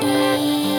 一。